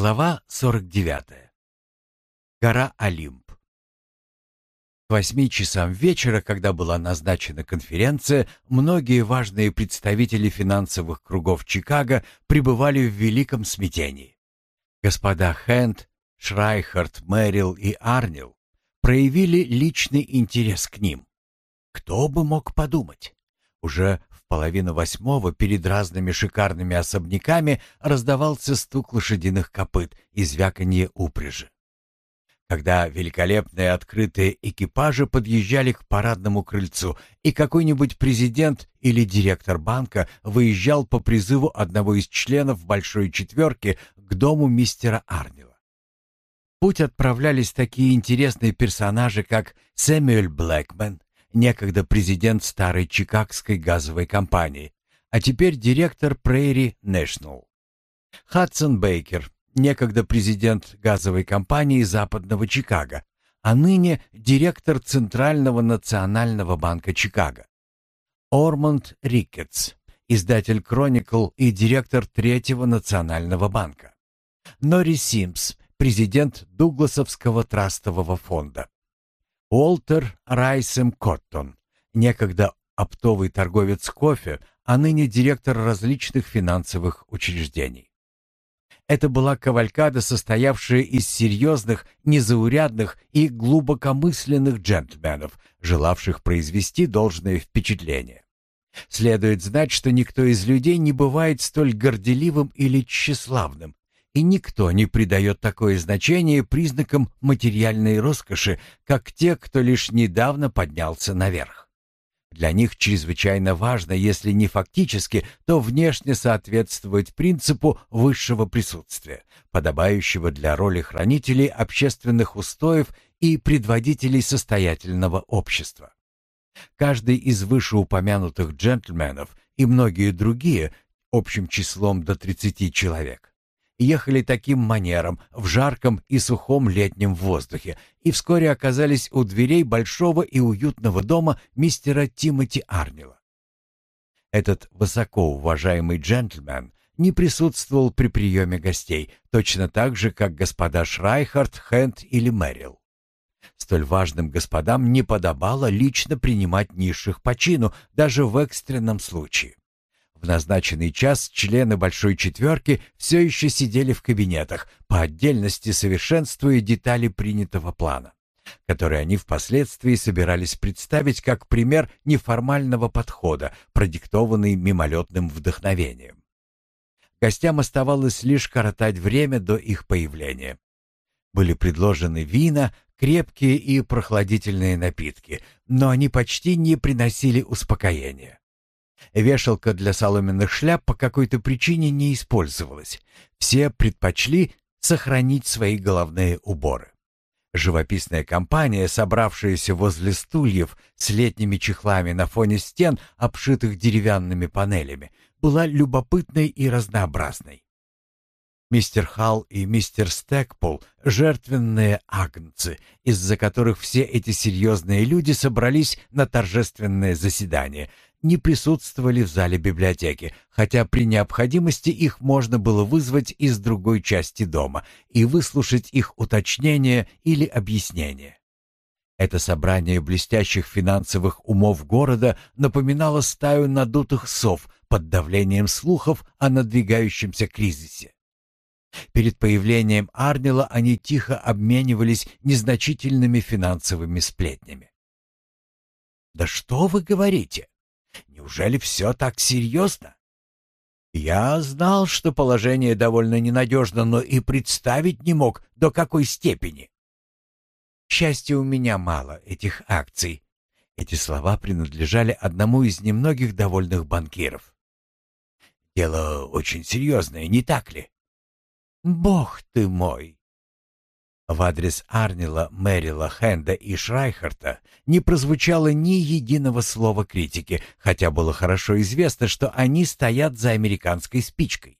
Глава 49. Гора Олимп. К восьми часам вечера, когда была назначена конференция, многие важные представители финансовых кругов Чикаго пребывали в великом смятении. Господа Хэнд, Шрайхард, Мэрил и Арнил проявили личный интерес к ним. Кто бы мог подумать? Уже половину восьмого перед разными шикарными особняками раздавался стук лошадиных копыт и звяканье упряжи. Когда великолепные открытые экипажи подъезжали к парадному крыльцу, и какой-нибудь президент или директор банка выезжал по призыву одного из членов Большой Четверки к дому мистера Арнила. В путь отправлялись такие интересные персонажи, как Сэмюэль Блэкмен, некогда президент старой Чикагской газовой компании, а теперь директор Prairie National. Хадсон Бейкер, некогда президент газовой компании Западного Чикаго, а ныне директор Центрального национального банка Чикаго. Ормонд Рикетс, издатель Chronicle и директор Третьего национального банка. Нори Симс, президент Дугласовского трастового фонда. Уолтер Райсем Коттон, некогда оптовый торговец кофе, а ныне директор различных финансовых учреждений. Это была кавалькада, состоявшая из серьезных, незаурядных и глубокомысленных джентльменов, желавших произвести должное впечатление. Следует знать, что никто из людей не бывает столь горделивым или тщеславным, и никто не придает такое значение признакам материальной роскоши, как те, кто лишь недавно поднялся наверх. Для них чрезвычайно важно, если не фактически, то внешне соответствовать принципу высшего присутствия, подобающего для роли хранителей общественных устоев и предводителей состоятельного общества. Каждый из вышеупомянутых джентльменов и многие другие, общим числом до 30 человек, ехали таким манером в жарком и сухом летнем воздухе и вскоре оказались у дверей большого и уютного дома мистера Тимоти Арнила. Этот высоко уважаемый джентльмен не присутствовал при приеме гостей, точно так же, как господа Шрайхард, Хэнд или Мэрил. Столь важным господам не подобало лично принимать низших по чину, даже в экстренном случае. В назначенный час члены Большой Четверки все еще сидели в кабинетах, по отдельности совершенствуя детали принятого плана, который они впоследствии собирались представить как пример неформального подхода, продиктованный мимолетным вдохновением. Гостям оставалось лишь коротать время до их появления. Были предложены вина, крепкие и прохладительные напитки, но они почти не приносили успокоения. Вешалка для соломенных шляп по какой-то причине не использовалась. Все предпочли сохранить свои головные уборы. Живописная компания, собравшаяся возле стульев с летними чехлами на фоне стен, обшитых деревянными панелями, была любопытной и разнообразной. Мистер Халл и мистер Стэкпул — жертвенные агнцы, из-за которых все эти серьезные люди собрались на торжественное заседание, не присутствовали в зале библиотеки, хотя при необходимости их можно было вызвать из другой части дома и выслушать их уточнения или объяснения. Это собрание блестящих финансовых умов города напоминало стаю надутых сов под давлением слухов о надвигающемся кризисе. Перед появлением Арнила они тихо обменивались незначительными финансовыми сплетнями. «Да что вы говорите? Неужели все так серьезно? Я знал, что положение довольно ненадежно, но и представить не мог, до какой степени. К счастью, у меня мало этих акций. Эти слова принадлежали одному из немногих довольных банкиров. Дело очень серьезное, не так ли? Бог ты мой! В адрес Арнила, Мэрила, Хенда и Шрайхарта не прозвучало ни единого слова критики, хотя было хорошо известно, что они стоят за американской спичкой.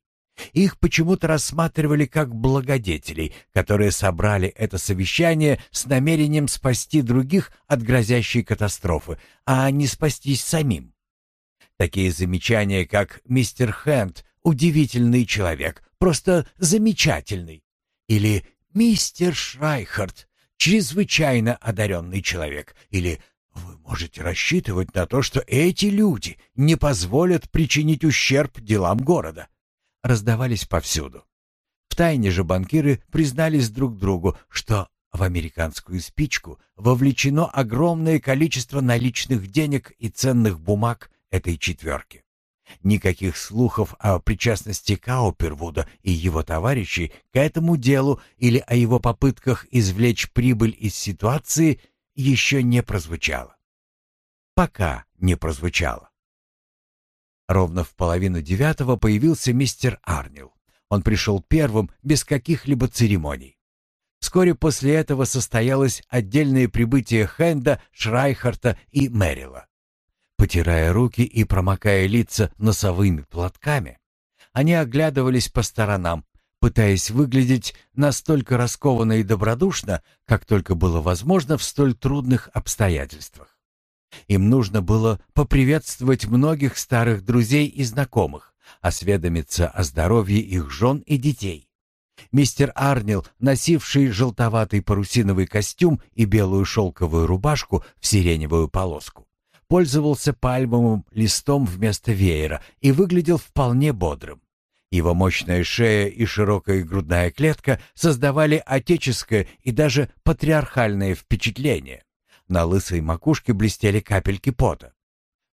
Их почему-то рассматривали как благодетелей, которые собрали это совещание с намерением спасти других от грозящей катастрофы, а не спастись самим. Такие замечания, как «Мистер Хэнд» — удивительный человек, просто замечательный, Или «Мистер Шрайхард, чрезвычайно одаренный человек» или «Вы можете рассчитывать на то, что эти люди не позволят причинить ущерб делам города», раздавались повсюду. Втайне же банкиры признались друг другу, что в американскую спичку вовлечено огромное количество наличных денег и ценных бумаг этой четверки. Никаких слухов о причастности Каупервуда и его товарищей к этому делу или о его попытках извлечь прибыль из ситуации еще не прозвучало. Пока не прозвучало. Ровно в половину девятого появился мистер Арнил. Он пришел первым, без каких-либо церемоний. Вскоре после этого состоялось отдельное прибытие Хенда, Шрайхарта и Мэрила. Потирая руки и промокая лица носовыми платками, они оглядывались по сторонам, пытаясь выглядеть настолько раскованно и добродушно, как только было возможно в столь трудных обстоятельствах. Им нужно было поприветствовать многих старых друзей и знакомых, осведомиться о здоровье их жен и детей. Мистер Арнил, носивший желтоватый парусиновый костюм и белую шелковую рубашку в сиреневую полоску, пользовался пальмовым листом вместо веера и выглядел вполне бодрым. Его мощная шея и широкая грудная клетка создавали отеческое и даже патриархальное впечатление. На лысой макушке блестели капельки пота.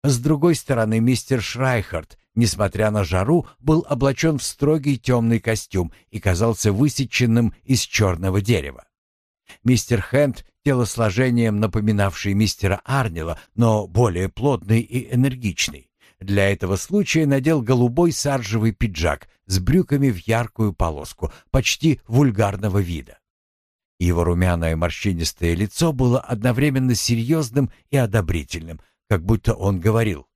С другой стороны, мистер Шрайхард, несмотря на жару, был облачен в строгий темный костюм и казался высеченным из черного дерева. Мистер Хэнд телосложением напоминавший мистера Арнила, но более плотный и энергичный. Для этого случая надел голубой саржевый пиджак с брюками в яркую полоску, почти вульгарного вида. Его румяное морщинистое лицо было одновременно серьезным и одобрительным, как будто он говорил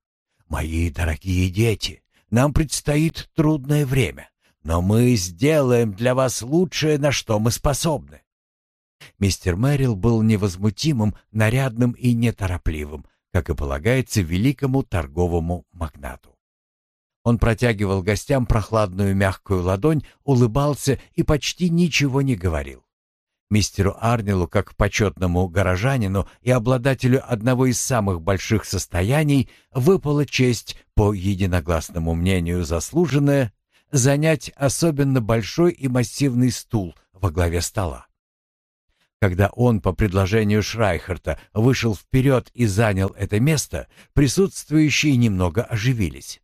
«Мои дорогие дети, нам предстоит трудное время, но мы сделаем для вас лучшее, на что мы способны. Мистер Мэрил был невозмутимым, нарядным и неторопливым, как и полагается великому торговому магнату. Он протягивал гостям прохладную мягкую ладонь, улыбался и почти ничего не говорил. Мистеру Арнилу, как почетному горожанину и обладателю одного из самых больших состояний, выпала честь, по единогласному мнению заслуженная, занять особенно большой и массивный стул во главе стола. Когда он по предложению Шрайхерта вышел вперед и занял это место, присутствующие немного оживились.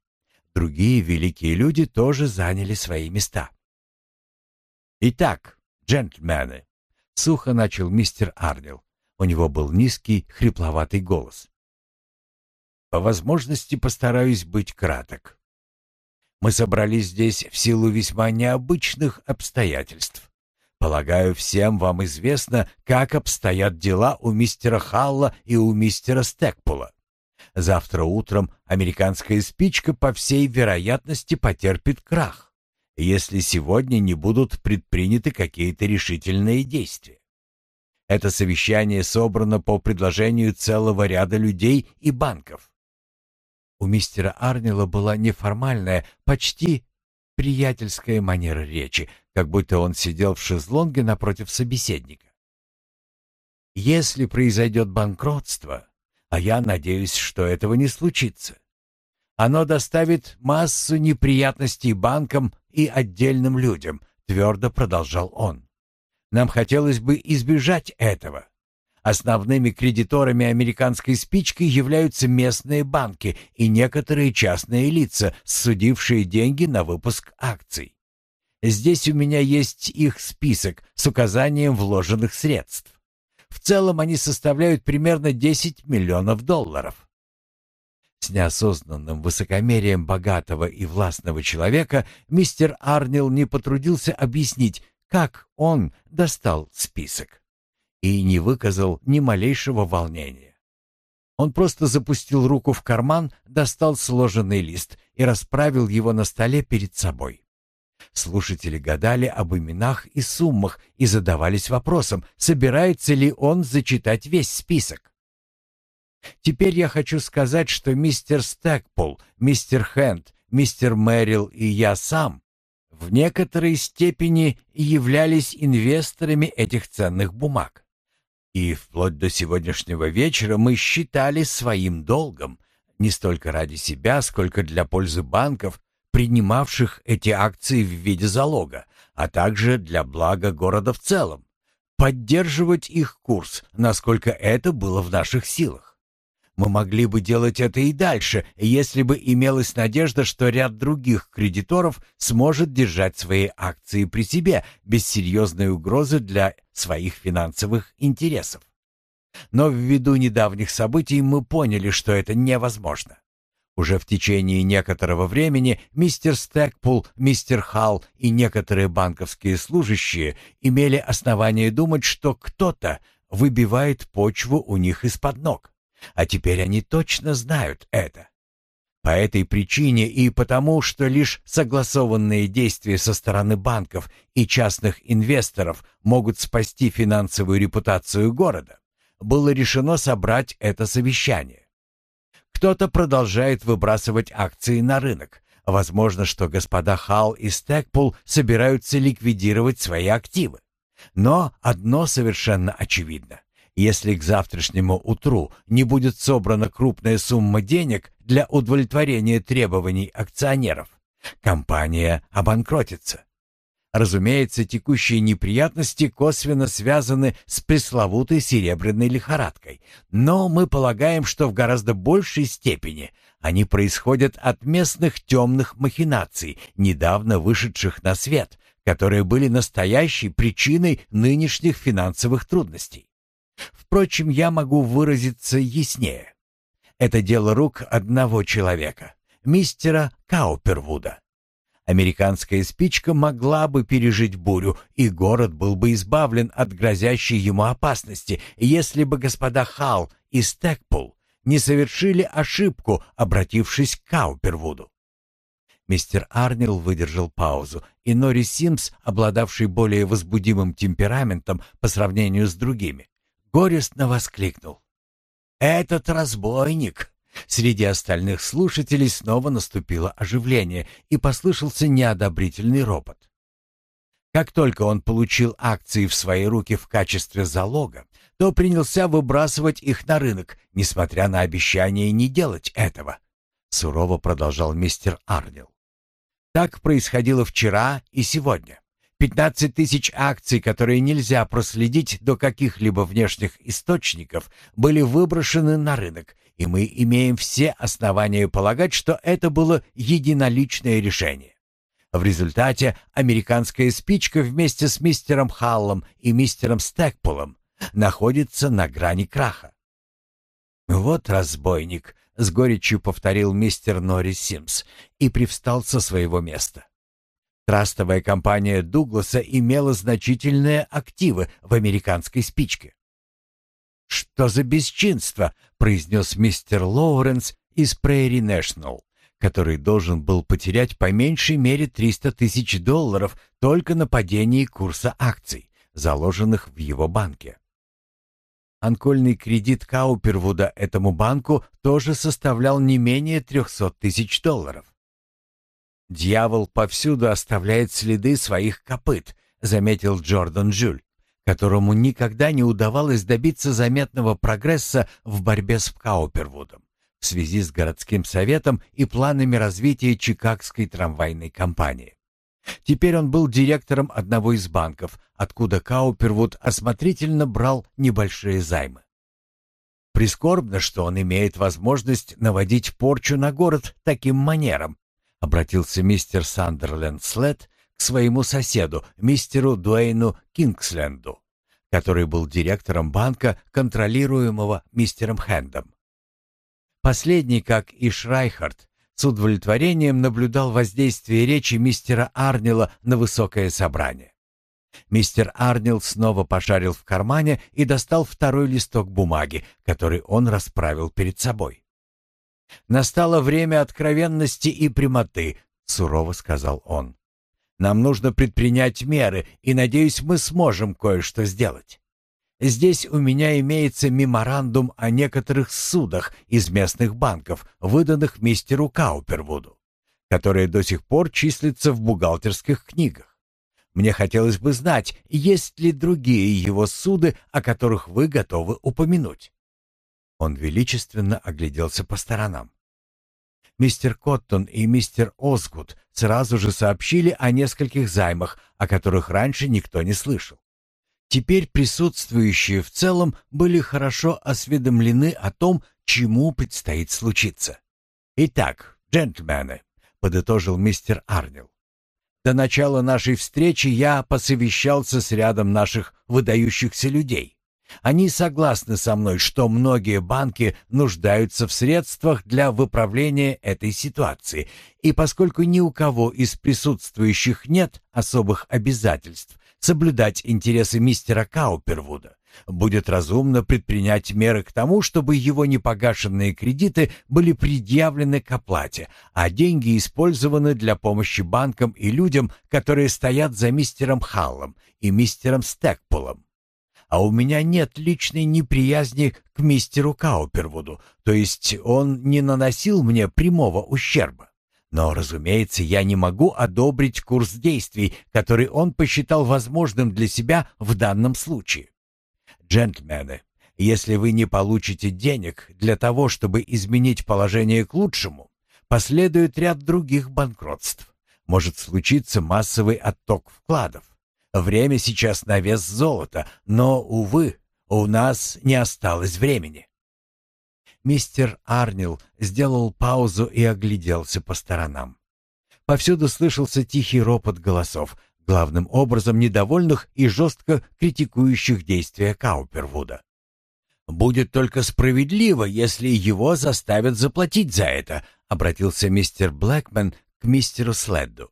Другие великие люди тоже заняли свои места. «Итак, джентльмены», — сухо начал мистер Арнил. У него был низкий, хрипловатый голос. «По возможности постараюсь быть краток. Мы собрались здесь в силу весьма необычных обстоятельств. Полагаю, всем вам известно, как обстоят дела у мистера Халла и у мистера Стекпула. Завтра утром американская спичка по всей вероятности потерпит крах, если сегодня не будут предприняты какие-то решительные действия. Это совещание собрано по предложению целого ряда людей и банков. У мистера Арнила была неформальная, почти приятельская манера речи, как будто он сидел в шезлонге напротив собеседника. Если произойдет банкротство, а я надеюсь, что этого не случится, оно доставит массу неприятностей банкам и отдельным людям, твердо продолжал он. Нам хотелось бы избежать этого. Основными кредиторами американской спички являются местные банки и некоторые частные лица, судившие деньги на выпуск акций. Здесь у меня есть их список с указанием вложенных средств. В целом они составляют примерно 10 миллионов долларов. С неосознанным высокомерием богатого и властного человека мистер Арнил не потрудился объяснить, как он достал список и не выказал ни малейшего волнения. Он просто запустил руку в карман, достал сложенный лист и расправил его на столе перед собой. Слушатели гадали об именах и суммах и задавались вопросом, собирается ли он зачитать весь список. Теперь я хочу сказать, что мистер Стэкпол, мистер Хэнд, мистер Мэрил и я сам в некоторой степени являлись инвесторами этих ценных бумаг. И вплоть до сегодняшнего вечера мы считали своим долгом, не столько ради себя, сколько для пользы банков, принимавших эти акции в виде залога, а также для блага города в целом, поддерживать их курс, насколько это было в наших силах. Мы могли бы делать это и дальше, если бы имелась надежда, что ряд других кредиторов сможет держать свои акции при себе без серьезной угрозы для своих финансовых интересов. Но ввиду недавних событий мы поняли, что это невозможно. Уже в течение некоторого времени мистер Стэкпул, мистер Халл и некоторые банковские служащие имели основание думать, что кто-то выбивает почву у них из-под ног. А теперь они точно знают это. По этой причине и потому, что лишь согласованные действия со стороны банков и частных инвесторов могут спасти финансовую репутацию города, было решено собрать это совещание. Кто-то продолжает выбрасывать акции на рынок. Возможно, что господа Халл и Стэкпул собираются ликвидировать свои активы. Но одно совершенно очевидно. Если к завтрашнему утру не будет собрана крупная сумма денег для удовлетворения требований акционеров, компания обанкротится. Разумеется, текущие неприятности косвенно связаны с пресловутой серебряной лихорадкой, но мы полагаем, что в гораздо большей степени они происходят от местных темных махинаций, недавно вышедших на свет, которые были настоящей причиной нынешних финансовых трудностей. Впрочем, я могу выразиться яснее. Это дело рук одного человека, мистера Каупервуда. Американская спичка могла бы пережить бурю, и город был бы избавлен от грозящей ему опасности, если бы господа Халл и Стэкпул не совершили ошибку, обратившись к Каупервуду. Мистер Арнил выдержал паузу, и Нори Симс, обладавший более возбудимым темпераментом по сравнению с другими, горестно воскликнул. «Этот разбойник!» Среди остальных слушателей снова наступило оживление и послышался неодобрительный ропот. Как только он получил акции в свои руки в качестве залога, то принялся выбрасывать их на рынок, несмотря на обещание не делать этого. Сурово продолжал мистер Арнил. Так происходило вчера и сегодня. 15 тысяч акций, которые нельзя проследить до каких-либо внешних источников, были выброшены на рынок, и мы имеем все основания полагать, что это было единоличное решение. В результате американская спичка вместе с мистером Халлом и мистером Стэкпулом находится на грани краха. «Вот разбойник», — с горечью повторил мистер Норрис Симс и привстал со своего места. Трастовая компания Дугласа имела значительные активы в американской спичке. «Что за бесчинство?» — произнес мистер Лоуренс из Прairie National, который должен был потерять по меньшей мере 300 тысяч долларов только на падении курса акций, заложенных в его банке. Анкольный кредит Каупервуда этому банку тоже составлял не менее 300 тысяч долларов. «Дьявол повсюду оставляет следы своих копыт», — заметил Джордан Жюль, которому никогда не удавалось добиться заметного прогресса в борьбе с Каупервудом в связи с городским советом и планами развития Чикагской трамвайной компании. Теперь он был директором одного из банков, откуда Каупервуд осмотрительно брал небольшие займы. Прискорбно, что он имеет возможность наводить порчу на город таким манером, — обратился мистер Сандерленд Слет к своему соседу, мистеру Дуэйну Кингсленду, который был директором банка, контролируемого мистером Хэндом. Последний, как и Шрайхард, с удовлетворением наблюдал воздействие речи мистера Арнила на высокое собрание. Мистер Арнил снова пошарил в кармане и достал второй листок бумаги, который он расправил перед собой. «Настало время откровенности и прямоты», — сурово сказал он. «Нам нужно предпринять меры, и, надеюсь, мы сможем кое-что сделать. Здесь у меня имеется меморандум о некоторых судах из местных банков, выданных мистеру Каупервуду. которое до сих пор числится в бухгалтерских книгах. Мне хотелось бы знать, есть ли другие его суды, о которых вы готовы упомянуть. Он величественно огляделся по сторонам. Мистер Коттон и мистер Озгуд сразу же сообщили о нескольких займах, о которых раньше никто не слышал. Теперь присутствующие в целом были хорошо осведомлены о том, чему предстоит случиться. «Итак, джентльмены», — подытожил мистер Арнил, «до начала нашей встречи я посовещался с рядом наших выдающихся людей. Они согласны со мной, что многие банки нуждаются в средствах для выправления этой ситуации, и поскольку ни у кого из присутствующих нет особых обязательств соблюдать интересы мистера Каупервуда, будет разумно предпринять меры к тому, чтобы его непогашенные кредиты были предъявлены к оплате, а деньги использованы для помощи банкам и людям, которые стоят за мистером Халлом и мистером Стэкпулом а у меня нет личной неприязни к мистеру Каупервуду, то есть он не наносил мне прямого ущерба. Но, разумеется, я не могу одобрить курс действий, который он посчитал возможным для себя в данном случае. Джентльмены, если вы не получите денег для того, чтобы изменить положение к лучшему, последует ряд других банкротств. Может случиться массовый отток вкладов. Время сейчас на вес золота, но, увы, у нас не осталось времени. Мистер Арнил сделал паузу и огляделся по сторонам. Повсюду слышался тихий ропот голосов, главным образом недовольных и жестко критикующих действия Каупервуда. «Будет только справедливо, если его заставят заплатить за это», — обратился мистер Блэкмен к мистеру Следду.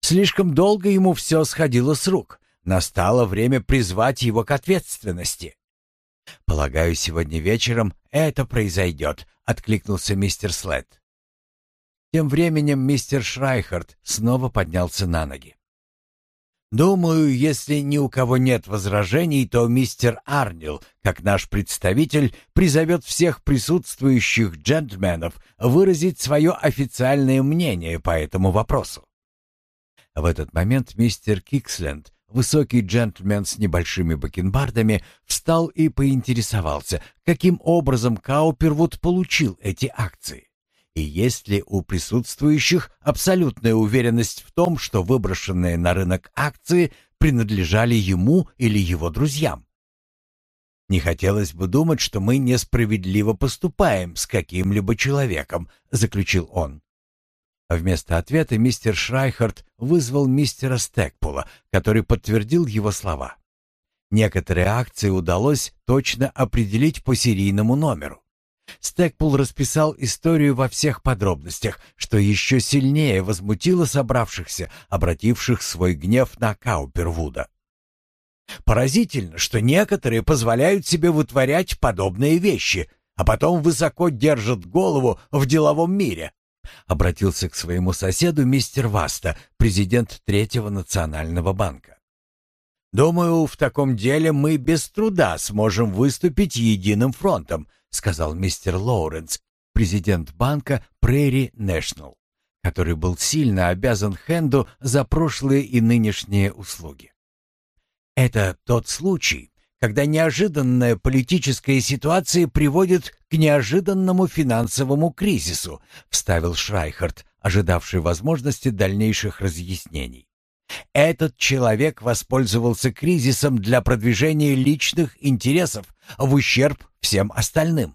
Слишком долго ему все сходило с рук. Настало время призвать его к ответственности. «Полагаю, сегодня вечером это произойдет», — откликнулся мистер След. Тем временем мистер Шрайхард снова поднялся на ноги. «Думаю, если ни у кого нет возражений, то мистер Арнил, как наш представитель, призовет всех присутствующих джентльменов выразить свое официальное мнение по этому вопросу. В этот момент мистер Киксленд, высокий джентльмен с небольшими бакенбардами, встал и поинтересовался, каким образом Каупервуд получил эти акции. И есть ли у присутствующих абсолютная уверенность в том, что выброшенные на рынок акции принадлежали ему или его друзьям? Не хотелось бы думать, что мы несправедливо поступаем с каким-либо человеком, заключил он. Вместо ответа мистер Шрайхард вызвал мистера Стекпула, который подтвердил его слова. Некоторые акции удалось точно определить по серийному номеру. Стекпул расписал историю во всех подробностях, что еще сильнее возмутило собравшихся, обративших свой гнев на Каупервуда. Поразительно, что некоторые позволяют себе вытворять подобные вещи, а потом высоко держат голову в деловом мире, обратился к своему соседу мистер Васта, президент Третьего национального банка. «Думаю, в таком деле мы без труда сможем выступить единым фронтом», сказал мистер Лоуренс, президент банка Prairie National, который был сильно обязан Хенду за прошлые и нынешние услуги. «Это тот случай, когда неожиданная политическая ситуация приводит к неожиданному финансовому кризису, вставил Шрайхард, ожидавший возможности дальнейших разъяснений. Этот человек воспользовался кризисом для продвижения личных интересов в ущерб всем остальным.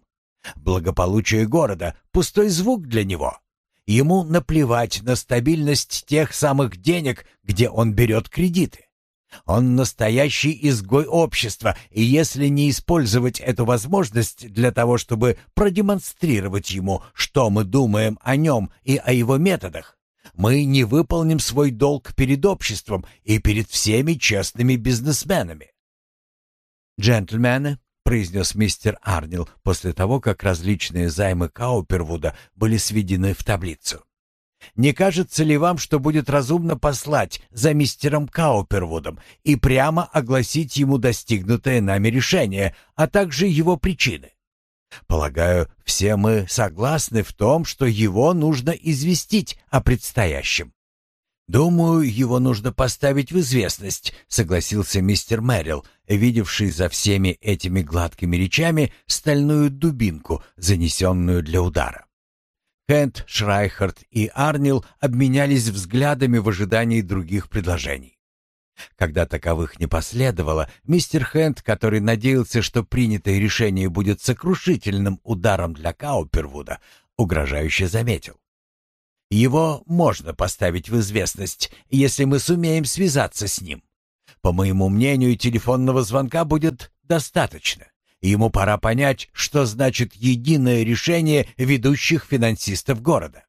Благополучие города — пустой звук для него. Ему наплевать на стабильность тех самых денег, где он берет кредиты. Он настоящий изгой общества, и если не использовать эту возможность для того, чтобы продемонстрировать ему, что мы думаем о нем и о его методах, мы не выполним свой долг перед обществом и перед всеми честными бизнесменами. «Джентльмены», — произнес мистер Арнил после того, как различные займы Каупервуда были сведены в таблицу. Не кажется ли вам, что будет разумно послать за мистером Каупервудом и прямо огласить ему достигнутое нами решение, а также его причины? Полагаю, все мы согласны в том, что его нужно известить о предстоящем. «Думаю, его нужно поставить в известность», — согласился мистер Мэрил, видевший за всеми этими гладкими речами стальную дубинку, занесенную для удара. Кент, Шрайхард и Арнил обменялись взглядами в ожидании других предложений. Когда таковых не последовало, мистер Хэнд, который надеялся, что принятое решение будет сокрушительным ударом для Каупервуда, угрожающе заметил. «Его можно поставить в известность, если мы сумеем связаться с ним. По моему мнению, телефонного звонка будет достаточно. Ему пора понять, что значит единое решение ведущих финансистов города».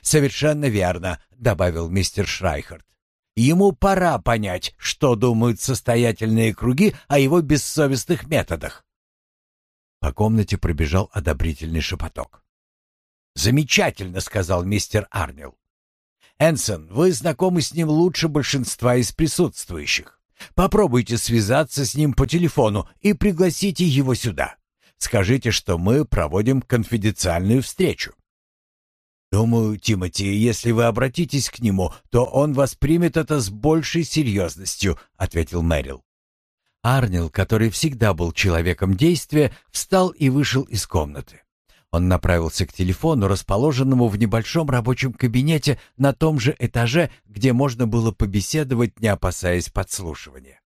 «Совершенно верно», — добавил мистер Шрайхард. Ему пора понять, что думают состоятельные круги о его бессовестных методах. По комнате пробежал одобрительный шепоток. «Замечательно», — сказал мистер Арнил. «Энсон, вы знакомы с ним лучше большинства из присутствующих. Попробуйте связаться с ним по телефону и пригласите его сюда. Скажите, что мы проводим конфиденциальную встречу. Думаю, Тимати, если вы обратитесь к нему, то он воспримет это с большей серьезностью, ответил Мэрил. Арнил, который всегда был человеком действия, встал и вышел из комнаты. Он направился к телефону, расположенному в небольшом рабочем кабинете на том же этаже, где можно было побеседовать, не опасаясь подслушивания.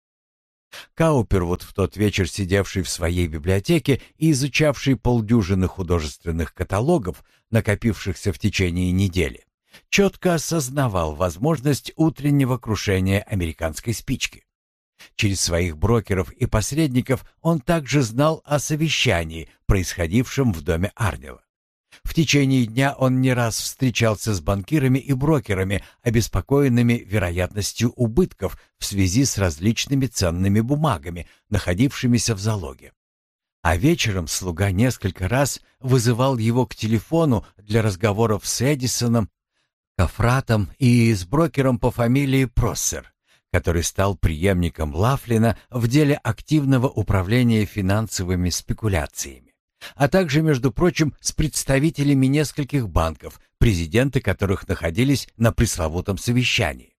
Каупервуд, в тот вечер сидевший в своей библиотеке и изучавший полдюжины художественных каталогов, накопившихся в течение недели, четко осознавал возможность утреннего крушения американской спички. Через своих брокеров и посредников он также знал о совещании, происходившем в доме Арнила. В течение дня он не раз встречался с банкирами и брокерами, обеспокоенными вероятностью убытков в связи с различными ценными бумагами, находившимися в залоге. А вечером слуга несколько раз вызывал его к телефону для разговоров с Эдисоном, Кафратом и с брокером по фамилии Проссер, который стал преемником Лафлина в деле активного управления финансовыми спекуляциями а также, между прочим, с представителями нескольких банков, президенты которых находились на пресловутом совещании.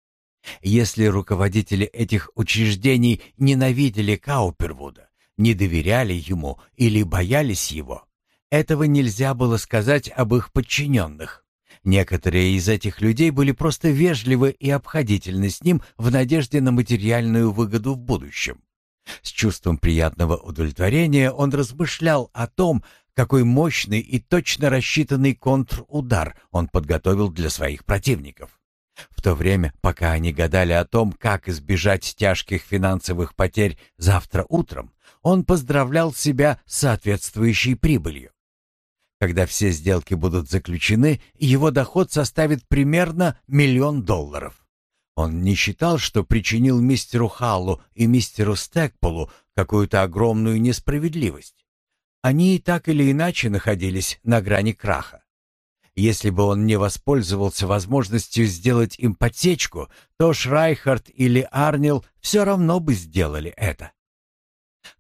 Если руководители этих учреждений ненавидели Каупервуда, не доверяли ему или боялись его, этого нельзя было сказать об их подчиненных. Некоторые из этих людей были просто вежливы и обходительны с ним в надежде на материальную выгоду в будущем. С чувством приятного удовлетворения он размышлял о том, какой мощный и точно рассчитанный контрудар он подготовил для своих противников. В то время, пока они гадали о том, как избежать тяжких финансовых потерь завтра утром, он поздравлял себя с соответствующей прибылью. Когда все сделки будут заключены, его доход составит примерно миллион долларов. Он не считал, что причинил мистеру Халлу и мистеру Стэкполу какую-то огромную несправедливость. Они и так или иначе находились на грани краха. Если бы он не воспользовался возможностью сделать им подсечку, то Шрайхард или Арнил все равно бы сделали это.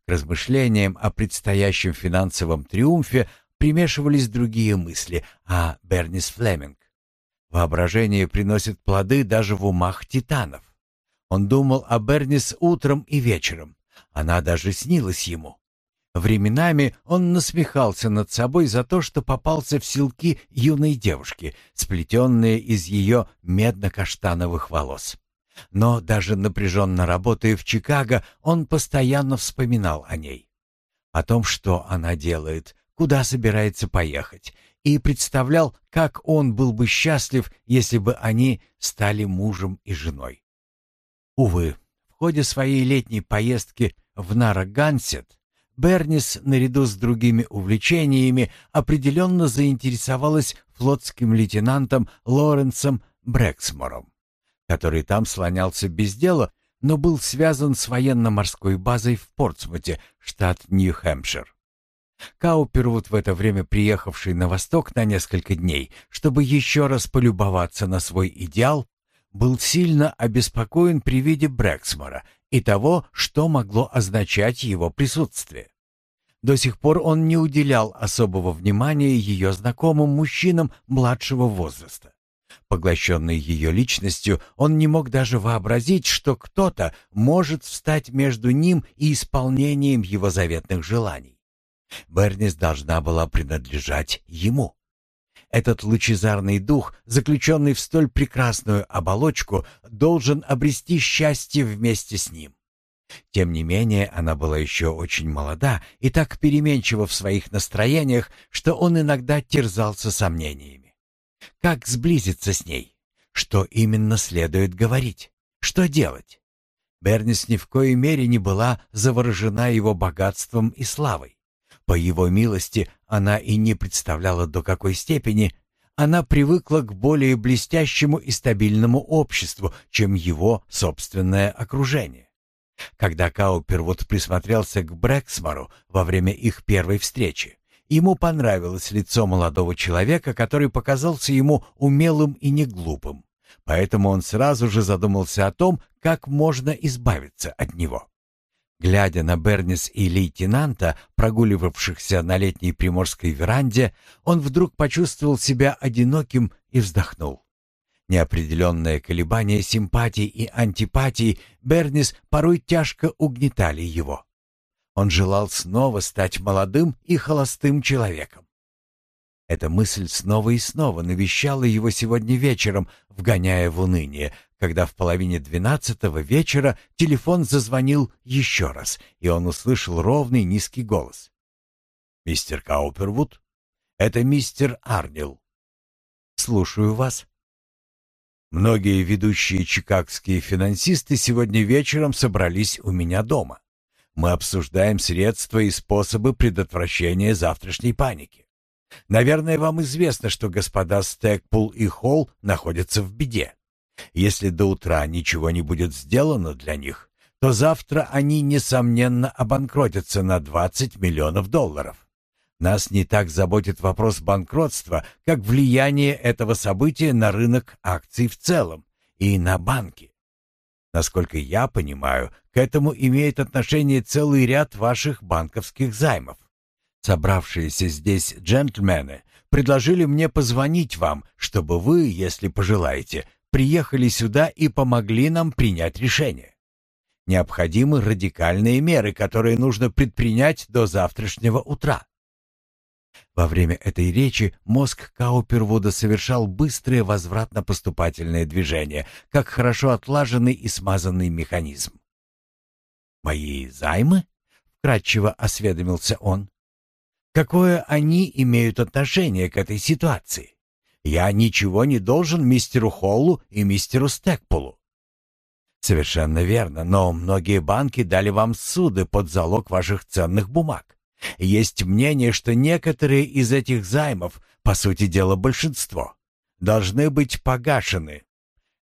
К размышлениям о предстоящем финансовом триумфе примешивались другие мысли о Бернис Флеминг. Воображение приносит плоды даже в умах титанов. Он думал о Бернис утром и вечером. Она даже снилась ему. Временами он насмехался над собой за то, что попался в силки юной девушки, сплетенные из ее медно-каштановых волос. Но даже напряженно работая в Чикаго, он постоянно вспоминал о ней. О том, что она делает, куда собирается поехать, и представлял, как он был бы счастлив, если бы они стали мужем и женой. Увы, в ходе своей летней поездки в Нарагансет Бернис, наряду с другими увлечениями, определенно заинтересовалась флотским лейтенантом Лоренсом Брэксмором, который там слонялся без дела, но был связан с военно-морской базой в Портсмуте, штат Нью-Хэмпшир. Каупервуд, в это время приехавший на восток на несколько дней, чтобы еще раз полюбоваться на свой идеал, был сильно обеспокоен при виде Брэксмора и того, что могло означать его присутствие. До сих пор он не уделял особого внимания ее знакомым мужчинам младшего возраста. Поглощенный ее личностью, он не мог даже вообразить, что кто-то может встать между ним и исполнением его заветных желаний. Бернис должна была принадлежать ему. Этот лучезарный дух, заключенный в столь прекрасную оболочку, должен обрести счастье вместе с ним. Тем не менее, она была еще очень молода и так переменчива в своих настроениях, что он иногда терзался сомнениями. Как сблизиться с ней? Что именно следует говорить? Что делать? Бернис ни в коей мере не была заворожена его богатством и славой. По его милости она и не представляла, до какой степени она привыкла к более блестящему и стабильному обществу, чем его собственное окружение. Когда Каупервуд присмотрелся к Брэксмору во время их первой встречи, ему понравилось лицо молодого человека, который показался ему умелым и неглупым. Поэтому он сразу же задумался о том, как можно избавиться от него. Глядя на Бернис и лейтенанта, прогуливавшихся на летней приморской веранде, он вдруг почувствовал себя одиноким и вздохнул. Неопределенное колебание симпатий и антипатий Бернис порой тяжко угнетали его. Он желал снова стать молодым и холостым человеком. Эта мысль снова и снова навещала его сегодня вечером, вгоняя в уныние, когда в половине двенадцатого вечера телефон зазвонил еще раз, и он услышал ровный низкий голос. «Мистер Каупервуд? Это мистер Арнил. Слушаю вас». Многие ведущие чикагские финансисты сегодня вечером собрались у меня дома. Мы обсуждаем средства и способы предотвращения завтрашней паники. Наверное, вам известно, что господа Стэкпул и Холл находятся в беде. Если до утра ничего не будет сделано для них, то завтра они, несомненно, обанкротятся на 20 миллионов долларов. Нас не так заботит вопрос банкротства, как влияние этого события на рынок акций в целом и на банки. Насколько я понимаю, к этому имеет отношение целый ряд ваших банковских займов. Собравшиеся здесь джентльмены предложили мне позвонить вам, чтобы вы, если пожелаете, приехали сюда и помогли нам принять решение. Необходимы радикальные меры, которые нужно предпринять до завтрашнего утра. Во время этой речи мозг Каупервуда совершал быстрое возвратно-поступательное движение, как хорошо отлаженный и смазанный механизм. «Мои займы?» — вкратчиво осведомился он. «Какое они имеют отношение к этой ситуации? Я ничего не должен мистеру Холлу и мистеру Стекпулу». «Совершенно верно, но многие банки дали вам суды под залог ваших ценных бумаг. Есть мнение, что некоторые из этих займов, по сути дела большинство, должны быть погашены,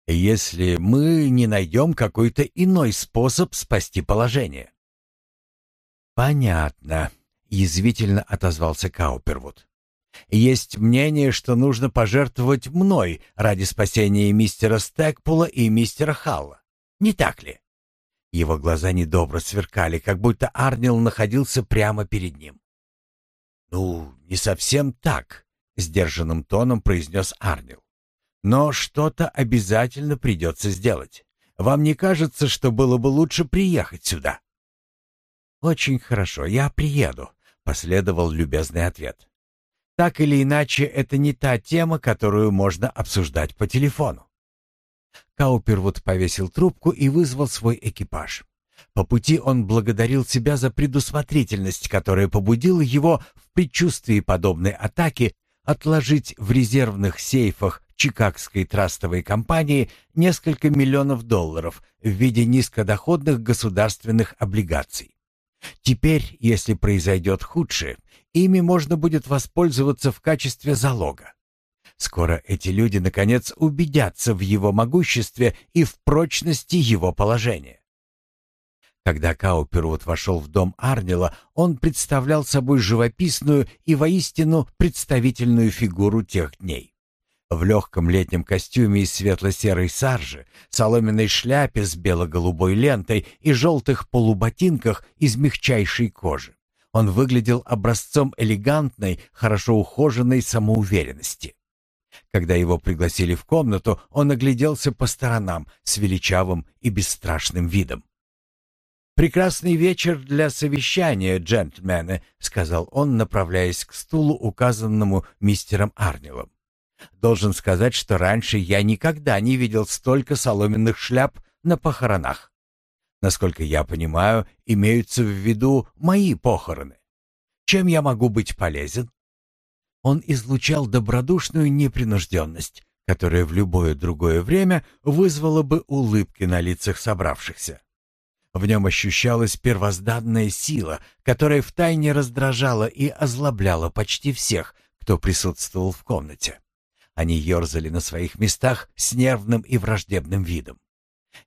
если мы не найдем какой-то иной способ спасти положение. «Понятно», — язвительно отозвался Каупервуд. «Есть мнение, что нужно пожертвовать мной ради спасения мистера Стэкпула и мистера Халла. Не так ли?» Его глаза недобро сверкали, как будто Арнил находился прямо перед ним. «Ну, не совсем так», — сдержанным тоном произнес Арнил. «Но что-то обязательно придется сделать. Вам не кажется, что было бы лучше приехать сюда?» «Очень хорошо, я приеду», — последовал любезный ответ. «Так или иначе, это не та тема, которую можно обсуждать по телефону. Каупервуд повесил трубку и вызвал свой экипаж. По пути он благодарил себя за предусмотрительность, которая побудила его в предчувствии подобной атаки отложить в резервных сейфах Чикагской трастовой компании несколько миллионов долларов в виде низкодоходных государственных облигаций. Теперь, если произойдет худшее, ими можно будет воспользоваться в качестве залога. Скоро эти люди, наконец, убедятся в его могуществе и в прочности его положения. Когда Каупервуд вошел в дом Арнила, он представлял собой живописную и воистину представительную фигуру тех дней. В легком летнем костюме из светло-серой саржи, соломенной шляпе с бело-голубой лентой и желтых полуботинках из мягчайшей кожи. Он выглядел образцом элегантной, хорошо ухоженной самоуверенности. Когда его пригласили в комнату, он огляделся по сторонам с величавым и бесстрашным видом. «Прекрасный вечер для совещания, джентльмены», — сказал он, направляясь к стулу, указанному мистером Арнилом. «Должен сказать, что раньше я никогда не видел столько соломенных шляп на похоронах. Насколько я понимаю, имеются в виду мои похороны. Чем я могу быть полезен?» Он излучал добродушную непринужденность, которая в любое другое время вызвала бы улыбки на лицах собравшихся. В нем ощущалась первозданная сила, которая втайне раздражала и озлобляла почти всех, кто присутствовал в комнате. Они ерзали на своих местах с нервным и враждебным видом.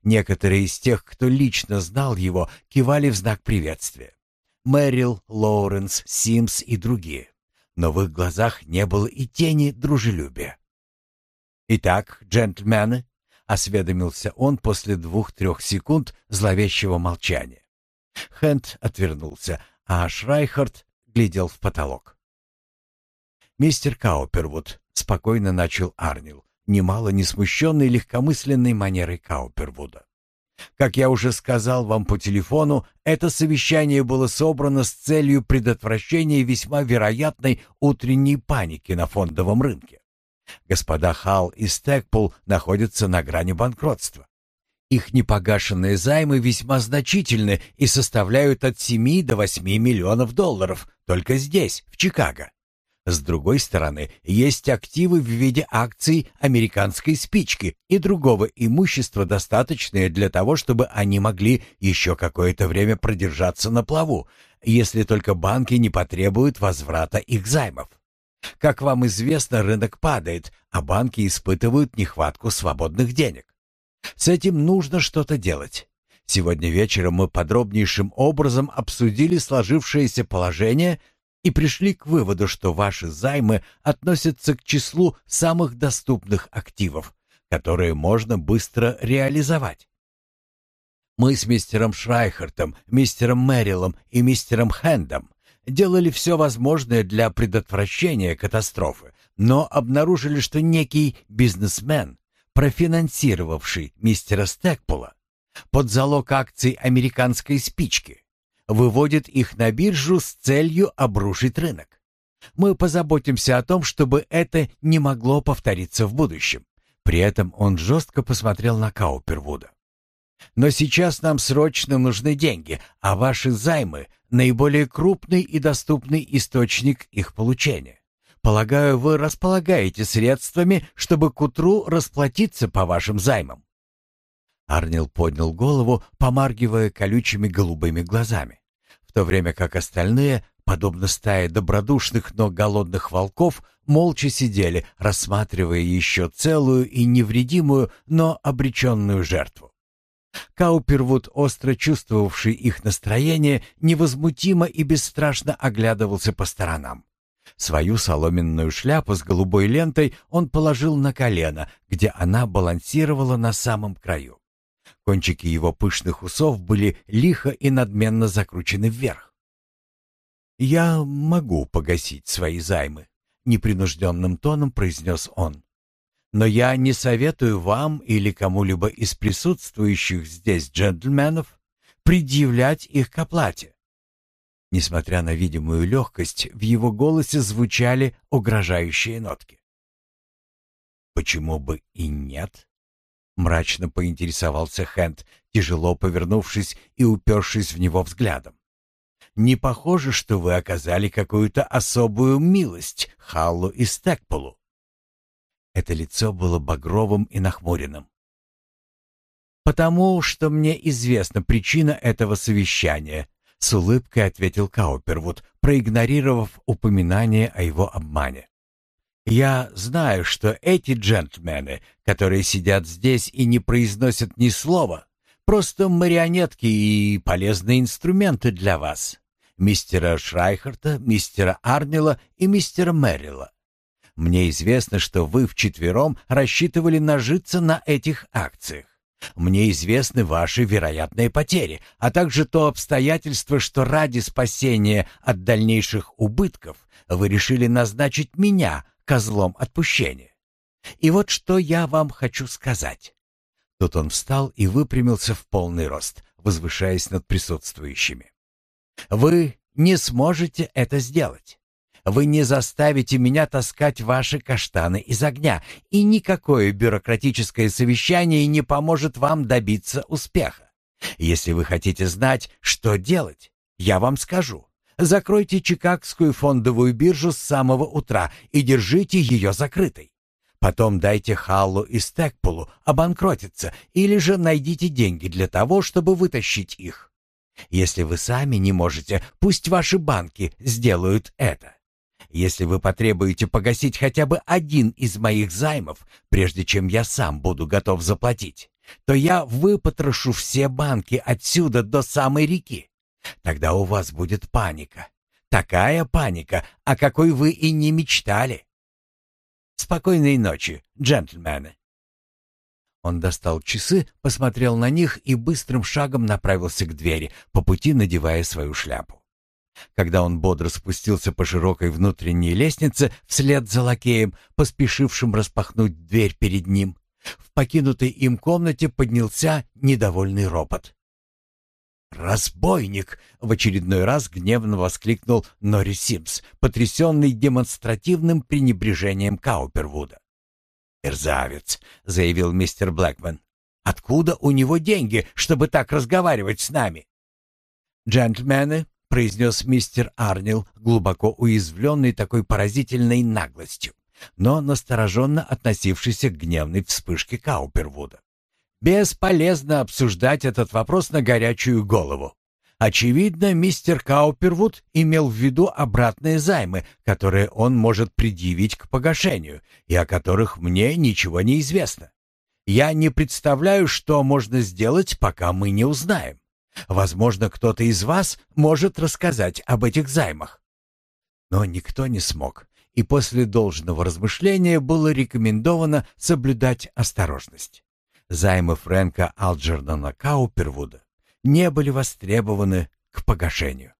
Некоторые из тех, кто лично знал его, кивали в знак приветствия. Мэрил, Лоуренс, Симс и другие. Но в их глазах не было и тени дружелюбия. «Итак, джентльмены», — осведомился он после двух-трех секунд зловещего молчания. Хэнд отвернулся, а Шрайхард глядел в потолок. «Мистер Каупервуд», — спокойно начал Арнил, немало не смущенный легкомысленной манерой Каупервуда. Как я уже сказал вам по телефону, это совещание было собрано с целью предотвращения весьма вероятной утренней паники на фондовом рынке. Господа Халл и Стэкпул находятся на грани банкротства. Их непогашенные займы весьма значительны и составляют от 7 до 8 миллионов долларов только здесь, в Чикаго. С другой стороны, есть активы в виде акций американской спички и другого имущества, достаточное для того, чтобы они могли еще какое-то время продержаться на плаву, если только банки не потребуют возврата их займов. Как вам известно, рынок падает, а банки испытывают нехватку свободных денег. С этим нужно что-то делать. Сегодня вечером мы подробнейшим образом обсудили сложившееся положение и пришли к выводу, что ваши займы относятся к числу самых доступных активов, которые можно быстро реализовать. Мы с мистером Шрайхартом, мистером Мэрилом и мистером Хэндом делали все возможное для предотвращения катастрофы, но обнаружили, что некий бизнесмен, профинансировавший мистера Стэкпула, под залог акций американской спички, выводит их на биржу с целью обрушить рынок. Мы позаботимся о том, чтобы это не могло повториться в будущем. При этом он жестко посмотрел на Каупервуда. Но сейчас нам срочно нужны деньги, а ваши займы — наиболее крупный и доступный источник их получения. Полагаю, вы располагаете средствами, чтобы к утру расплатиться по вашим займам. Арнил поднял голову, помаргивая колючими голубыми глазами в то время как остальные, подобно стае добродушных, но голодных волков, молча сидели, рассматривая еще целую и невредимую, но обреченную жертву. Каупервуд, остро чувствовавший их настроение, невозмутимо и бесстрашно оглядывался по сторонам. Свою соломенную шляпу с голубой лентой он положил на колено, где она балансировала на самом краю. Кончики его пышных усов были лихо и надменно закручены вверх. «Я могу погасить свои займы», — непринужденным тоном произнес он. «Но я не советую вам или кому-либо из присутствующих здесь джентльменов предъявлять их к оплате». Несмотря на видимую легкость, в его голосе звучали угрожающие нотки. «Почему бы и нет?» Мрачно поинтересовался Хэнд, тяжело повернувшись и упершись в него взглядом. «Не похоже, что вы оказали какую-то особую милость Халлу и Стэкполу». Это лицо было багровым и нахмуренным. «Потому что мне известна причина этого совещания», — с улыбкой ответил Каупервуд, проигнорировав упоминание о его обмане. Я знаю, что эти джентльмены, которые сидят здесь и не произносят ни слова, просто марионетки и полезные инструменты для вас, мистера Шрайхарта, мистера Арнила и мистера Мэрила. Мне известно, что вы вчетвером рассчитывали нажиться на этих акциях. Мне известны ваши вероятные потери, а также то обстоятельство, что ради спасения от дальнейших убытков вы решили назначить меня козлом отпущения. И вот что я вам хочу сказать. Тут он встал и выпрямился в полный рост, возвышаясь над присутствующими. Вы не сможете это сделать. Вы не заставите меня таскать ваши каштаны из огня, и никакое бюрократическое совещание не поможет вам добиться успеха. Если вы хотите знать, что делать, я вам скажу. Закройте Чикагскую фондовую биржу с самого утра и держите ее закрытой. Потом дайте Халлу и Стекпулу обанкротиться или же найдите деньги для того, чтобы вытащить их. Если вы сами не можете, пусть ваши банки сделают это. Если вы потребуете погасить хотя бы один из моих займов, прежде чем я сам буду готов заплатить, то я выпотрошу все банки отсюда до самой реки. Тогда у вас будет паника. Такая паника, о какой вы и не мечтали. Спокойной ночи, джентльмены. Он достал часы, посмотрел на них и быстрым шагом направился к двери, по пути надевая свою шляпу. Когда он бодро спустился по широкой внутренней лестнице вслед за лакеем, поспешившим распахнуть дверь перед ним, в покинутой им комнате поднялся недовольный ропот. «Разбойник!» — в очередной раз гневно воскликнул Нори Симс, потрясенный демонстративным пренебрежением Каупервуда. «Мерзавец!» — заявил мистер Блэкман. «Откуда у него деньги, чтобы так разговаривать с нами?» «Джентльмены!» произнес мистер Арнил, глубоко уязвленный такой поразительной наглостью, но настороженно относившийся к гневной вспышке Каупервуда. Бесполезно обсуждать этот вопрос на горячую голову. Очевидно, мистер Каупервуд имел в виду обратные займы, которые он может предъявить к погашению, и о которых мне ничего не известно. Я не представляю, что можно сделать, пока мы не узнаем. Возможно, кто-то из вас может рассказать об этих займах. Но никто не смог, и после должного размышления было рекомендовано соблюдать осторожность. Займы Фрэнка Алджернона Каупервуда не были востребованы к погашению.